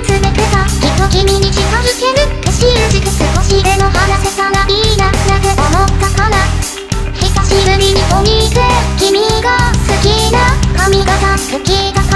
見つめてた。きっと君に近づける。って信じて少しでも話せたらいいな。なんて思ったかな。久しぶりにお店君が好きな髪型好きだ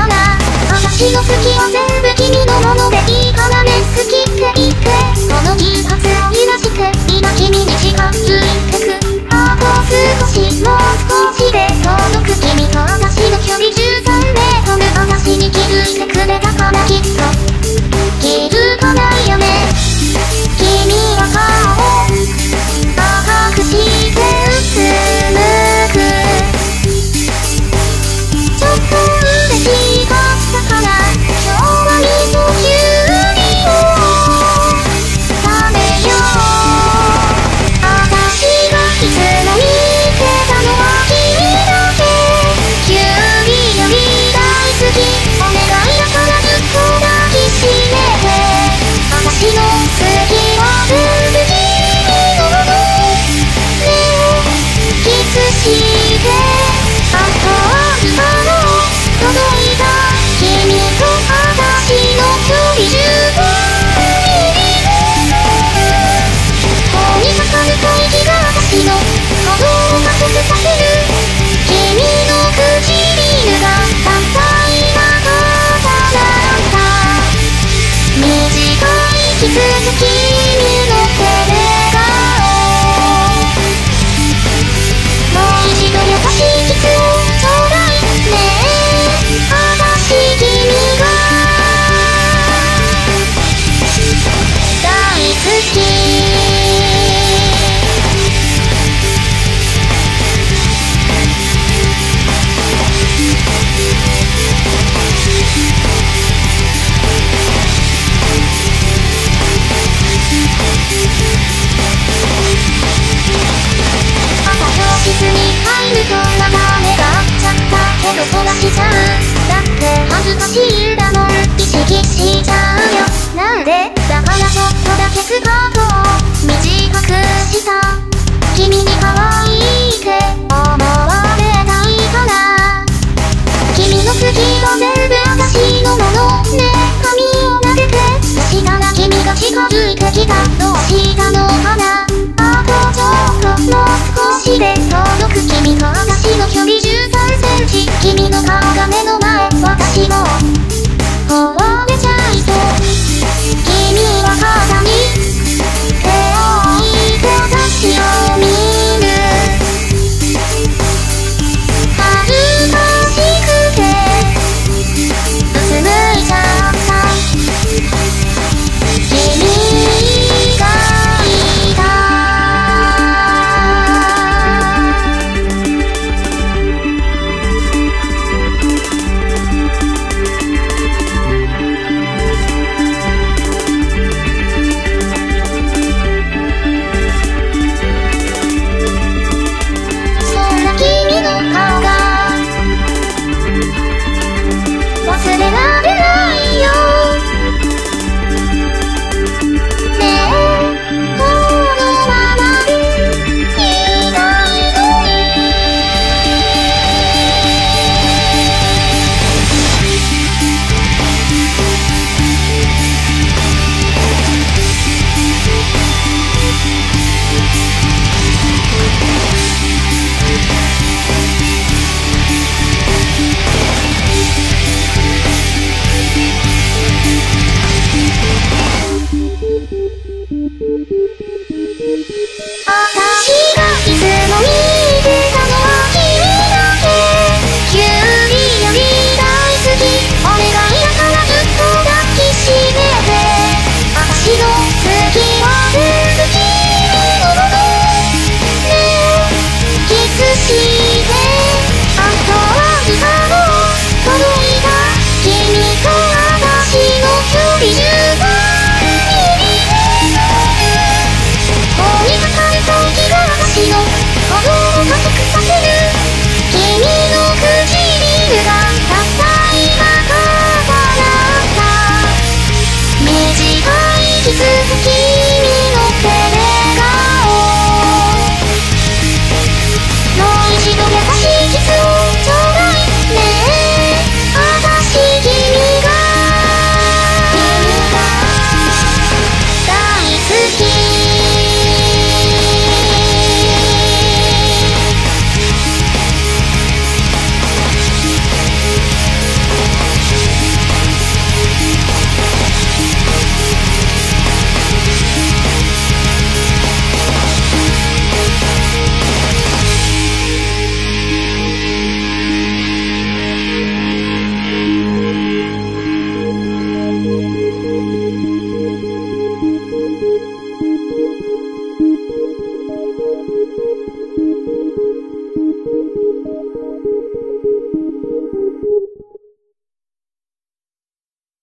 しちゃうだって恥ずかしいんだもん意識しちゃうよ。なんでだからちょっとだけスカートを。短くした。君に可愛いって